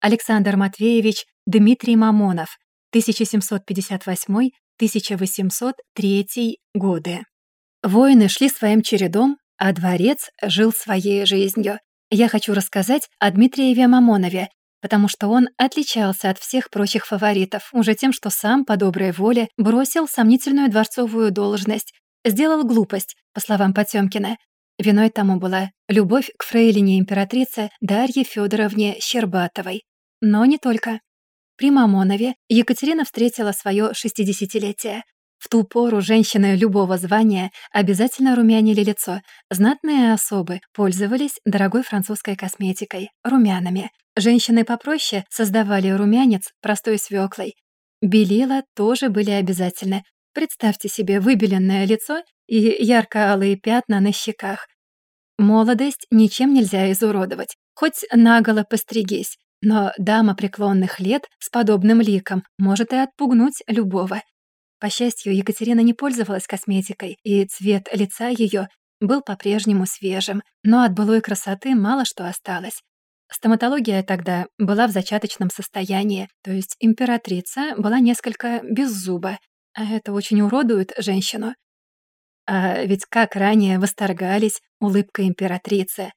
Александр Матвеевич Дмитрий Мамонов, 1758-1803 годы. Войны шли своим чередом, а дворец жил своей жизнью. Я хочу рассказать о Дмитриеве Мамонове, потому что он отличался от всех прочих фаворитов уже тем, что сам, по доброй воле, бросил сомнительную дворцовую должность, сделал глупость, по словам Потёмкина. Виной тому была любовь к фрейлине императрицы Дарье Федоровне Щербатовой. Но не только. При Мамонове Екатерина встретила свое шестидесятилетие. В ту пору женщины любого звания обязательно румянили лицо. Знатные особы пользовались дорогой французской косметикой, румянами. Женщины попроще создавали румянец простой свеклой. Белила тоже были обязательны. Представьте себе выбеленное лицо и ярко-алые пятна на щеках. Молодость ничем нельзя изуродовать, хоть наголо постригись. Но дама преклонных лет с подобным ликом может и отпугнуть любого. По счастью, Екатерина не пользовалась косметикой, и цвет лица ее был по-прежнему свежим, но от былой красоты мало что осталось. Стоматология тогда была в зачаточном состоянии, то есть императрица была несколько без зуба, а это очень уродует женщину. А ведь как ранее восторгались улыбкой императрицы.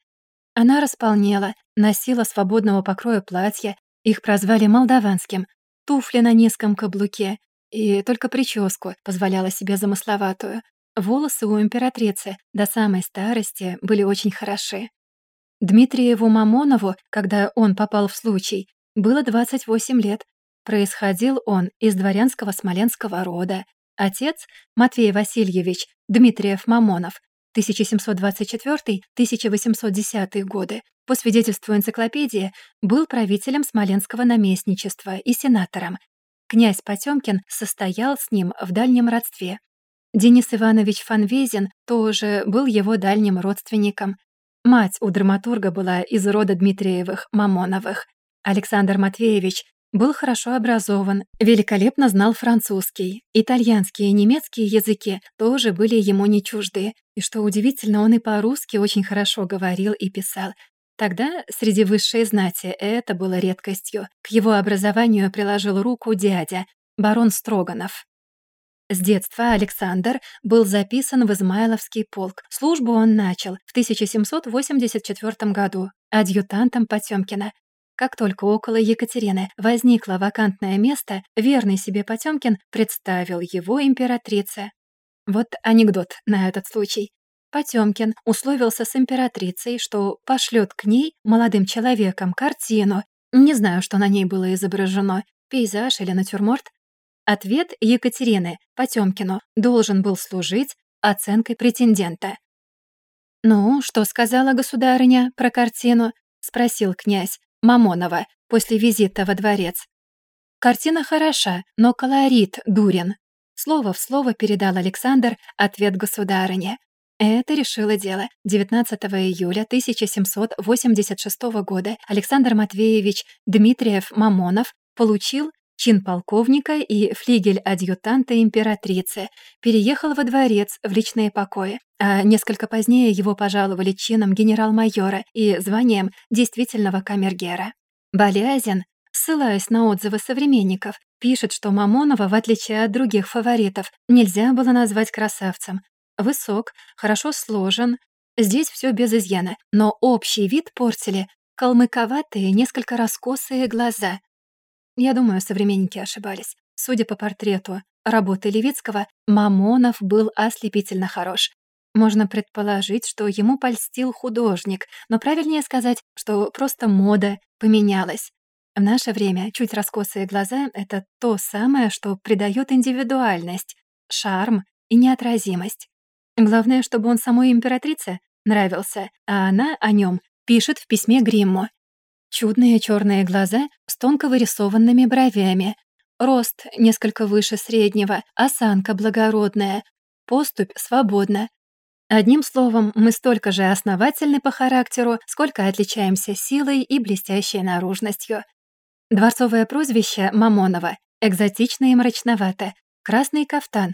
Она располнела, носила свободного покроя платья, их прозвали молдаванским, туфли на низком каблуке, и только прическу позволяла себе замысловатую. Волосы у императрицы до самой старости были очень хороши. Дмитриеву Мамонову, когда он попал в случай, было 28 лет. Происходил он из дворянского смоленского рода. Отец, Матвей Васильевич Дмитриев Мамонов, 1724-1810 годы, по свидетельству энциклопедии, был правителем Смоленского наместничества и сенатором. Князь Потёмкин состоял с ним в дальнем родстве. Денис Иванович Фанвезин тоже был его дальним родственником. Мать у драматурга была из рода Дмитриевых, Мамоновых. Александр Матвеевич был хорошо образован, великолепно знал французский. Итальянский и немецкий языки тоже были ему не чужды. И что удивительно, он и по-русски очень хорошо говорил и писал. Тогда среди высшей знати это было редкостью. К его образованию приложил руку дядя, барон Строганов. С детства Александр был записан в Измайловский полк. Службу он начал в 1784 году адъютантом Потёмкина. Как только около Екатерины возникло вакантное место, верный себе Потёмкин представил его императрице. Вот анекдот на этот случай. Потёмкин условился с императрицей, что пошлёт к ней, молодым человеком, картину. Не знаю, что на ней было изображено, пейзаж или натюрморт. Ответ Екатерины Потёмкину должен был служить оценкой претендента. «Ну, что сказала государыня про картину?» — спросил князь. Мамонова после визита во дворец. Картина хороша, но колорит дурен. Слово в слово передал Александр ответ государыне. Это решило дело. 19 июля 1786 года Александр Матвеевич Дмитриев Мамонов получил чин полковника и флигель-адъютанта императрицы, переехал во дворец в личные покои, а несколько позднее его пожаловали чином генерал-майора и званием действительного камергера. Балязин, ссылаясь на отзывы современников, пишет, что Мамонова, в отличие от других фаворитов, нельзя было назвать красавцем. Высок, хорошо сложен, здесь все без изъяна, но общий вид портили калмыковатые, несколько раскосые глаза. Я думаю, современники ошибались. Судя по портрету работы Левицкого, Мамонов был ослепительно хорош. Можно предположить, что ему польстил художник, но правильнее сказать, что просто мода поменялась. В наше время чуть раскосые глаза — это то самое, что придает индивидуальность, шарм и неотразимость. Главное, чтобы он самой императрице нравился, а она о нем пишет в письме Гримму. Чудные черные глаза с тонко вырисованными бровями, рост несколько выше среднего, осанка благородная, поступь свободна, Одним словом, мы столько же основательны по характеру, сколько отличаемся силой и блестящей наружностью. Дворцовое прозвище Мамонова экзотично и мрачновато, красный кафтан.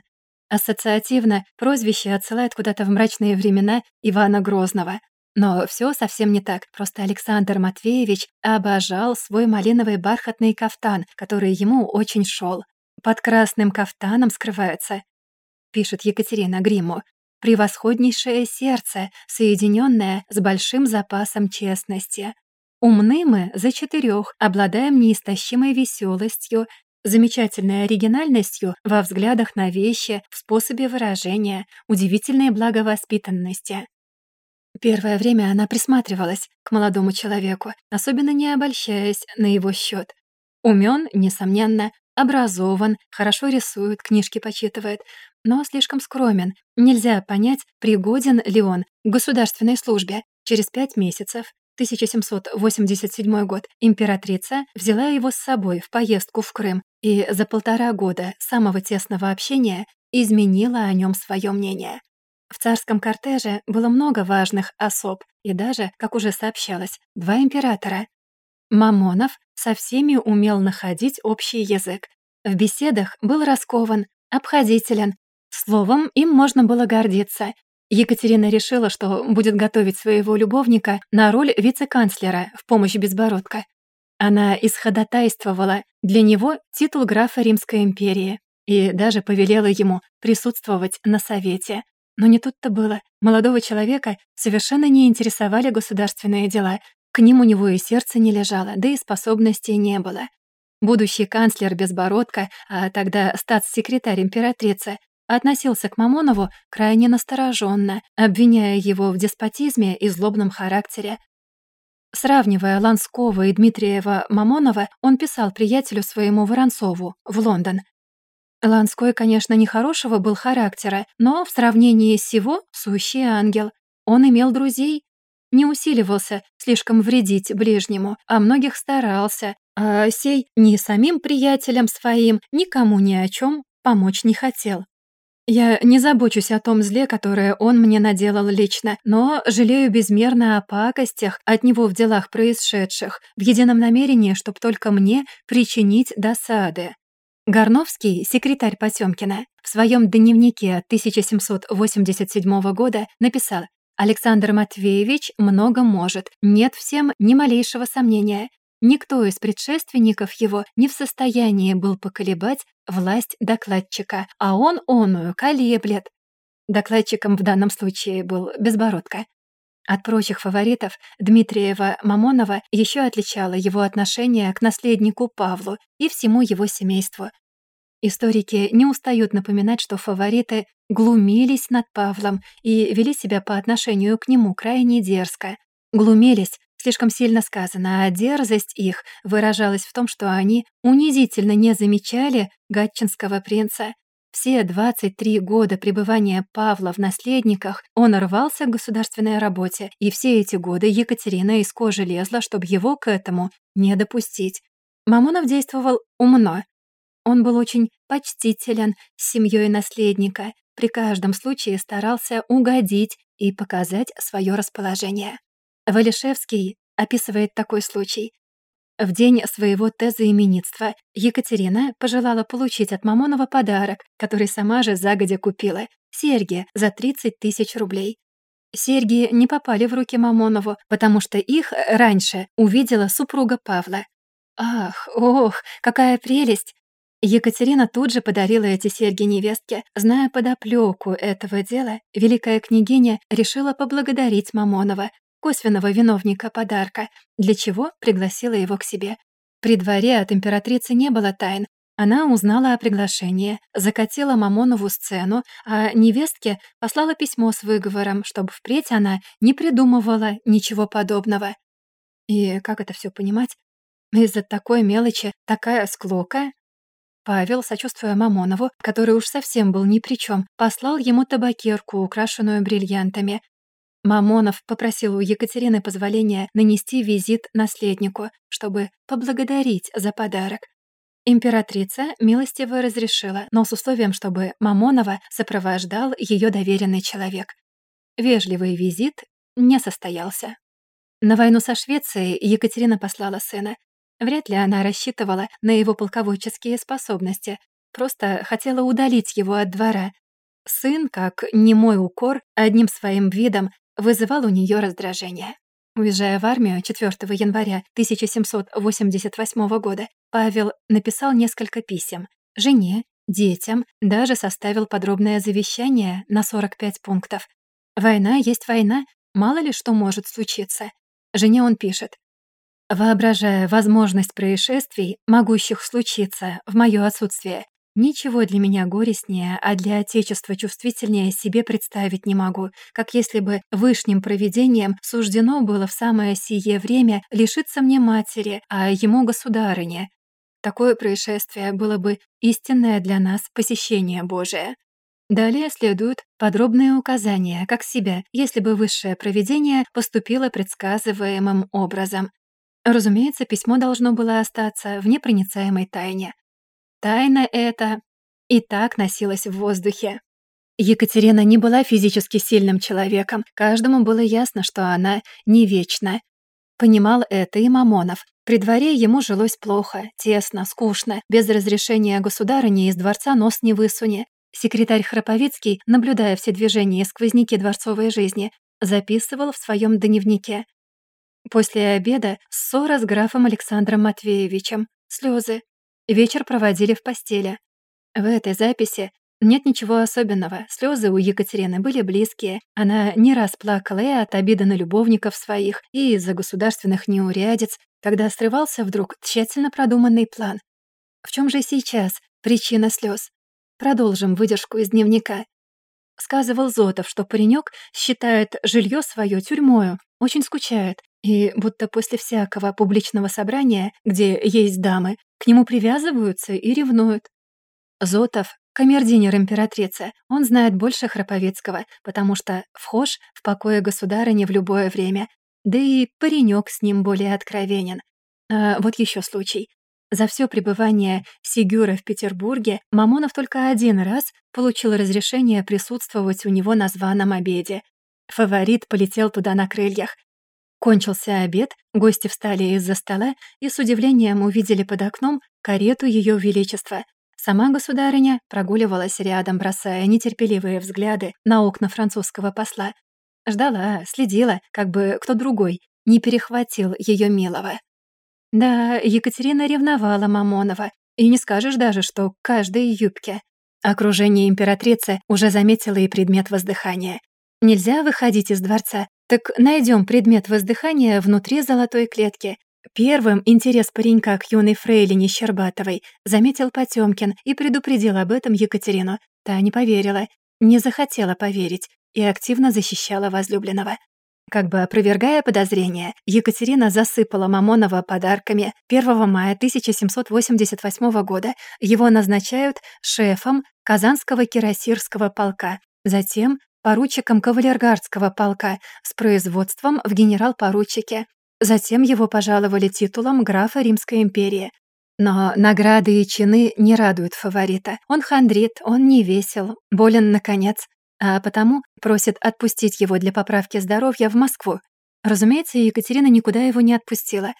Ассоциативно прозвище отсылает куда-то в мрачные времена Ивана Грозного. Но все совсем не так. Просто Александр Матвеевич обожал свой малиновый бархатный кафтан, который ему очень шел. Под красным кафтаном скрывается, пишет Екатерина Гриму, превосходнейшее сердце, соединенное с большим запасом честности. Умны мы за четырех, обладаем неистощимой веселостью, замечательной оригинальностью во взглядах на вещи, в способе выражения, удивительной благовоспитанности. Первое время она присматривалась к молодому человеку, особенно не обольщаясь на его счет. Умен, несомненно, образован, хорошо рисует, книжки почитывает, но слишком скромен. Нельзя понять, пригоден ли он к государственной службе. Через пять месяцев 1787 год императрица взяла его с собой в поездку в Крым и за полтора года самого тесного общения изменила о нем свое мнение. В царском кортеже было много важных особ и даже, как уже сообщалось, два императора. Мамонов со всеми умел находить общий язык. В беседах был раскован, обходителен. Словом, им можно было гордиться. Екатерина решила, что будет готовить своего любовника на роль вице-канцлера в помощь Безбородка. Она исходатайствовала для него титул графа Римской империи и даже повелела ему присутствовать на совете. Но не тут-то было. Молодого человека совершенно не интересовали государственные дела. К ним у него и сердце не лежало, да и способностей не было. Будущий канцлер Безбородко, а тогда статс-секретарь императрицы, относился к Мамонову крайне настороженно, обвиняя его в деспотизме и злобном характере. Сравнивая Ланского и Дмитриева Мамонова, он писал приятелю своему Воронцову в Лондон. Ланской, конечно, нехорошего был характера, но в сравнении с сего — сущий ангел. Он имел друзей, не усиливался слишком вредить ближнему, а многих старался, а сей ни самим приятелям своим, никому ни о чем помочь не хотел. Я не забочусь о том зле, которое он мне наделал лично, но жалею безмерно о пакостях от него в делах происшедших, в едином намерении, чтоб только мне причинить досады. Горновский, секретарь Потёмкина, в своем дневнике от 1787 года написал «Александр Матвеевич много может, нет всем ни малейшего сомнения. Никто из предшественников его не в состоянии был поколебать власть докладчика, а он оную колеблет». Докладчиком в данном случае был Безбородко. От прочих фаворитов Дмитриева-Мамонова еще отличало его отношение к наследнику Павлу и всему его семейству. Историки не устают напоминать, что фавориты глумились над Павлом и вели себя по отношению к нему крайне дерзко. Глумились, слишком сильно сказано, а дерзость их выражалась в том, что они унизительно не замечали гатчинского принца, все 23 года пребывания Павла в наследниках он рвался к государственной работе, и все эти годы Екатерина из кожи лезла, чтобы его к этому не допустить. Мамонов действовал умно. Он был очень почтителен с семьей наследника, при каждом случае старался угодить и показать свое расположение. Валишевский описывает такой случай. В день своего тезоименитства Екатерина пожелала получить от Мамонова подарок, который сама же загодя купила — серьги за 30 тысяч рублей. Серьги не попали в руки Мамонову, потому что их раньше увидела супруга Павла. Ах, ох, какая прелесть! Екатерина тут же подарила эти серьги невестке. Зная подоплёку этого дела, великая княгиня решила поблагодарить Мамонова, косвенного виновника подарка, для чего пригласила его к себе. При дворе от императрицы не было тайн. Она узнала о приглашении, закатила Мамонову сцену, а невестке послала письмо с выговором, чтобы впредь она не придумывала ничего подобного. И как это все понимать? Из-за такой мелочи такая склока? Павел, сочувствуя Мамонову, который уж совсем был ни при чем, послал ему табакерку, украшенную бриллиантами, Мамонов попросил у Екатерины позволения нанести визит наследнику, чтобы поблагодарить за подарок. Императрица милостиво разрешила, но с условием, чтобы Мамонова сопровождал ее доверенный человек. Вежливый визит не состоялся. На войну со Швецией Екатерина послала сына. Вряд ли она рассчитывала на его полководческие способности, просто хотела удалить его от двора. Сын, как немой укор, одним своим видом вызывал у нее раздражение. Уезжая в армию 4 января 1788 года, Павел написал несколько писем жене, детям, даже составил подробное завещание на 45 пунктов. Война есть война, мало ли что может случиться. Жене он пишет. Воображая возможность происшествий, могущих случиться в моё отсутствие, ничего для меня горестнее, а для Отечества чувствительнее себе представить не могу, как если бы вышним провидением суждено было в самое сие время лишиться мне матери, а ему государыне. Такое происшествие было бы истинное для нас посещение Божие. Далее следуют подробные указания, как себя, если бы высшее провидение поступило предсказываемым образом. Разумеется, письмо должно было остаться в непроницаемой тайне. Тайна эта и так носилась в воздухе. Екатерина не была физически сильным человеком, каждому было ясно, что она не вечна. Понимал это и Мамонов. При дворе ему жилось плохо, тесно, скучно, без разрешения государыни из дворца нос не высуни. Секретарь Храповицкий, наблюдая все движения и сквозняки дворцовой жизни, записывал в своем дневнике. После обеда ссора с графом Александром Матвеевичем, слезы. Вечер проводили в постели. В этой записи нет ничего особенного. Слезы у Екатерины были близкие. Она не раз плакала и от обиды на любовников своих, и из-за государственных неурядиц, когда срывался вдруг тщательно продуманный план. В чем же сейчас причина слез? Продолжим выдержку из дневника. Сказывал Зотов, что паренек считает жилье свое тюрьмою, очень скучает, и будто после всякого публичного собрания, где есть дамы, к нему привязываются и ревнуют. Зотов — камердинер императрицы, он знает больше Храповецкого, потому что вхож в покое государыни в любое время, да и паренек с ним более откровенен. А вот еще случай. За все пребывание Сигюра в Петербурге Мамонов только один раз получил разрешение присутствовать у него на званом обеде. Фаворит полетел туда на крыльях. Кончился обед, гости встали из-за стола и с удивлением увидели под окном карету Ее Величества. Сама государыня прогуливалась рядом, бросая нетерпеливые взгляды на окна французского посла. Ждала, следила, как бы кто другой не перехватил ее милого. Да, Екатерина ревновала Мамонова, и не скажешь даже, что каждой юбке. Окружение императрицы уже заметило и предмет воздыхания. Нельзя выходить из дворца, так найдем предмет воздыхания внутри золотой клетки. Первым интерес паренька к юной фрейлине Щербатовой заметил Потёмкин и предупредил об этом Екатерину. Та не поверила, не захотела поверить и активно защищала возлюбленного. Как бы опровергая подозрения, Екатерина засыпала Мамонова подарками. 1 мая 1788 года его назначают шефом Казанского кирасирского полка, затем поручиком кавалергардского полка с производством в генерал-поручике. Затем его пожаловали титулом графа Римской империи. Но награды и чины не радуют фаворита. Он хандрит, он не весел, болен наконец а потому просит отпустить его для поправки здоровья в Москву. Разумеется, Екатерина никуда его не отпустила.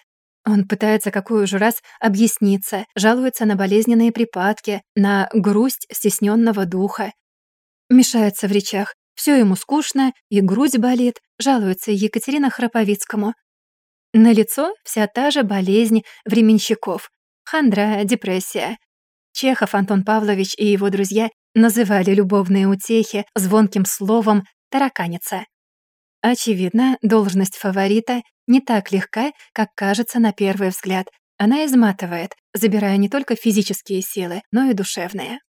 Он пытается какую же раз объясниться, жалуется на болезненные припадки, на грусть стесненного духа. Мешается в речах, все ему скучно, и грудь болит, жалуется Екатерина Храповицкому. На лицо вся та же болезнь временщиков. Хандра, депрессия. Чехов Антон Павлович и его друзья называли любовные утехи звонким словом «тараканица». Очевидно, должность фаворита не так легка, как кажется на первый взгляд. Она изматывает, забирая не только физические силы, но и душевные.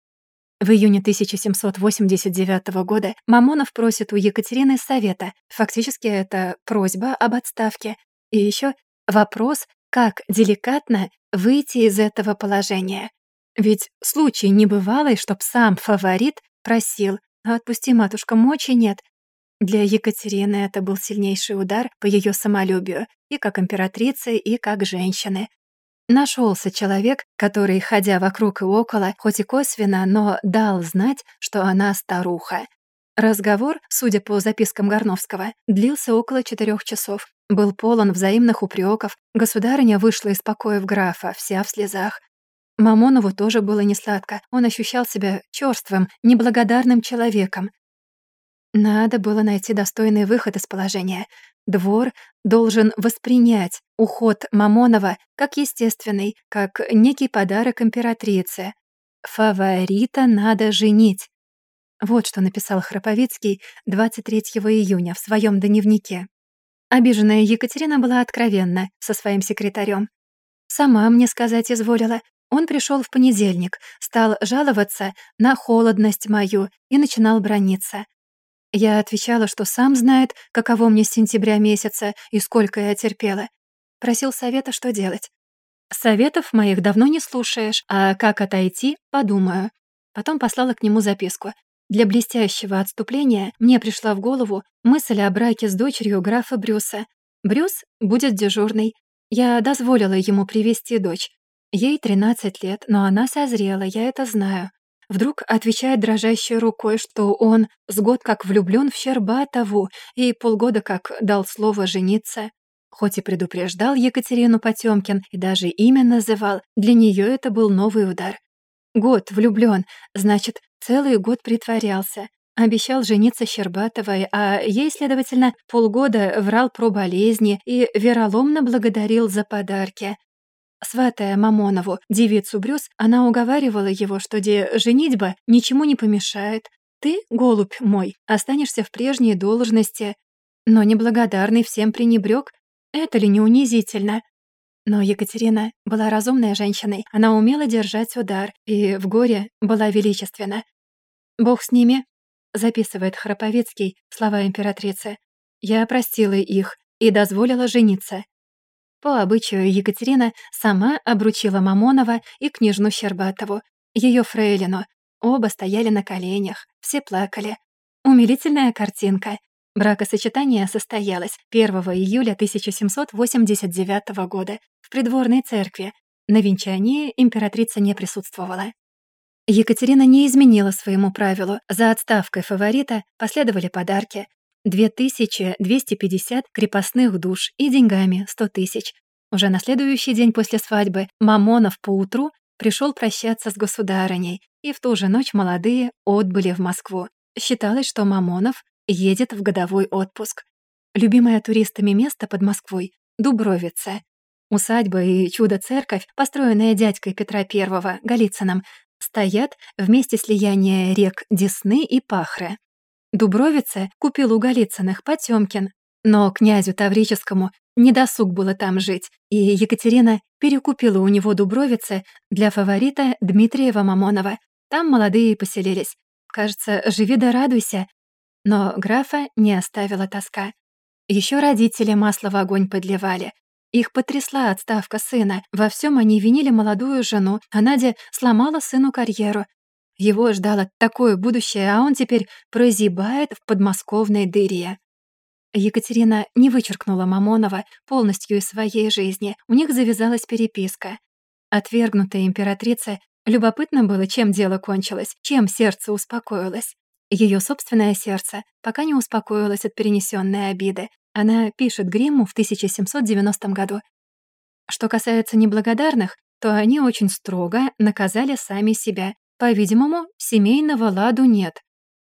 В июне 1789 года Мамонов просит у Екатерины совета. Фактически это просьба об отставке. И еще вопрос, как деликатно выйти из этого положения. Ведь случай небывалый, чтоб сам фаворит просил, а отпусти, матушка, мочи нет. Для Екатерины это был сильнейший удар по ее самолюбию, и как императрицы, и как женщины. Нашелся человек, который, ходя вокруг и около, хоть и косвенно, но дал знать, что она старуха. Разговор, судя по запискам Горновского, длился около четырех часов. Был полон взаимных упреков. Государыня вышла из покоев графа, вся в слезах. Мамонову тоже было несладко. Он ощущал себя чёрствым, неблагодарным человеком. Надо было найти достойный выход из положения. Двор должен воспринять уход Мамонова как естественный, как некий подарок императрице. Фаворита надо женить. Вот что написал Храповицкий 23 июня в своем дневнике. Обиженная Екатерина была откровенна со своим секретарем. Сама мне сказать изволила. Он пришел в понедельник, стал жаловаться на холодность мою и начинал брониться. Я отвечала, что сам знает, каково мне с сентября месяца и сколько я терпела. Просил совета, что делать. Советов моих давно не слушаешь, а как отойти, подумаю. Потом послала к нему записку. Для блестящего отступления мне пришла в голову мысль о браке с дочерью графа Брюса. Брюс будет дежурный. Я дозволила ему привести дочь. Ей 13 лет, но она созрела, я это знаю. Вдруг отвечает дрожащей рукой, что он с год как влюблён в Щербатову и полгода как дал слово жениться. Хоть и предупреждал Екатерину Потёмкин и даже имя называл, для неё это был новый удар. Год влюблён, значит, целый год притворялся. Обещал жениться Щербатовой, а ей, следовательно, полгода врал про болезни и вероломно благодарил за подарки. Сватая Мамонову, девицу Брюс, она уговаривала его, что де женитьба ничему не помешает. Ты, голубь мой, останешься в прежней должности. Но неблагодарный всем пренебрег. Это ли не унизительно? Но Екатерина была разумной женщиной. Она умела держать удар и в горе была величественна. «Бог с ними», — записывает Храповицкий слова императрицы. «Я простила их и дозволила жениться. По обычаю Екатерина сама обручила Мамонова и княжну Щербатову, ее фрейлину. Оба стояли на коленях, все плакали. Умилительная картинка. Бракосочетание состоялось 1 июля 1789 года в придворной церкви. На венчании императрица не присутствовала. Екатерина не изменила своему правилу. За отставкой фаворита последовали подарки. 2250 крепостных душ и деньгами 100 тысяч. Уже на следующий день после свадьбы Мамонов поутру пришел прощаться с государыней, и в ту же ночь молодые отбыли в Москву. Считалось, что Мамонов едет в годовой отпуск. Любимое туристами место под Москвой — Дубровица. Усадьба и чудо-церковь, построенная дядькой Петра I, Голицыным, стоят в месте слияния рек Десны и Пахры. Дубровице купил у Голицыных Потёмкин, но князю Таврическому недосуг было там жить, и Екатерина перекупила у него Дубровице для фаворита Дмитриева Мамонова. Там молодые поселились. Кажется, живи да радуйся. Но графа не оставила тоска. Еще родители масло в огонь подливали. Их потрясла отставка сына. Во всем они винили молодую жену, а Надя сломала сыну карьеру. Его ждало такое будущее, а он теперь прозябает в подмосковной дыре. Екатерина не вычеркнула Мамонова полностью из своей жизни. У них завязалась переписка. Отвергнутая императрица любопытно было, чем дело кончилось, чем сердце успокоилось. Ее собственное сердце пока не успокоилось от перенесенной обиды. Она пишет Гримму в 1790 году. Что касается неблагодарных, то они очень строго наказали сами себя, по-видимому, семейного ладу нет.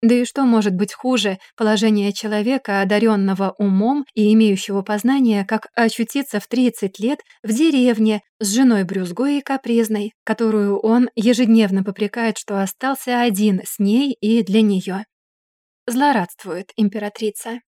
Да и что может быть хуже положения человека, одаренного умом и имеющего познание, как очутиться в 30 лет в деревне с женой брюзгой и капризной, которую он ежедневно попрекает, что остался один с ней и для нее. Злорадствует императрица.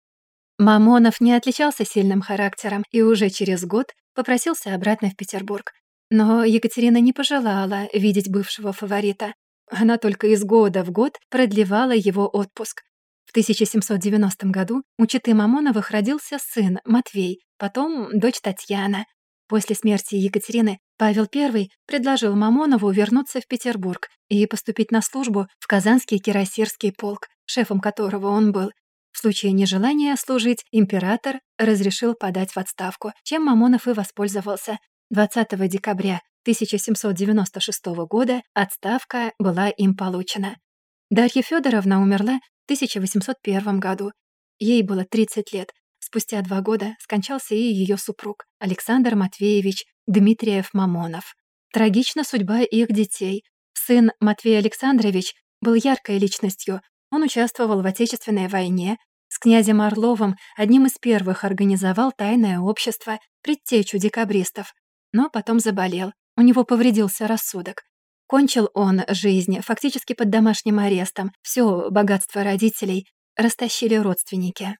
Мамонов не отличался сильным характером и уже через год попросился обратно в Петербург. Но Екатерина не пожелала видеть бывшего фаворита. Она только из года в год продлевала его отпуск. В 1790 году у Читы Мамоновых родился сын Матвей, потом дочь Татьяна. После смерти Екатерины Павел I предложил Мамонову вернуться в Петербург и поступить на службу в Казанский кирасирский полк, шефом которого он был. В случае нежелания служить император разрешил подать в отставку, чем Мамонов и воспользовался. 20 декабря 1796 года отставка была им получена. Дарья Федоровна умерла в 1801 году. Ей было 30 лет. Спустя два года скончался и ее супруг Александр Матвеевич Дмитриев-Мамонов. Трагична судьба их детей. Сын Матвей Александрович был яркой личностью. Он участвовал в Отечественной войне, с князем Орловым одним из первых организовал тайное общество, предтечу декабристов, но потом заболел, у него повредился рассудок. Кончил он жизнь фактически под домашним арестом, все богатство родителей растащили родственники.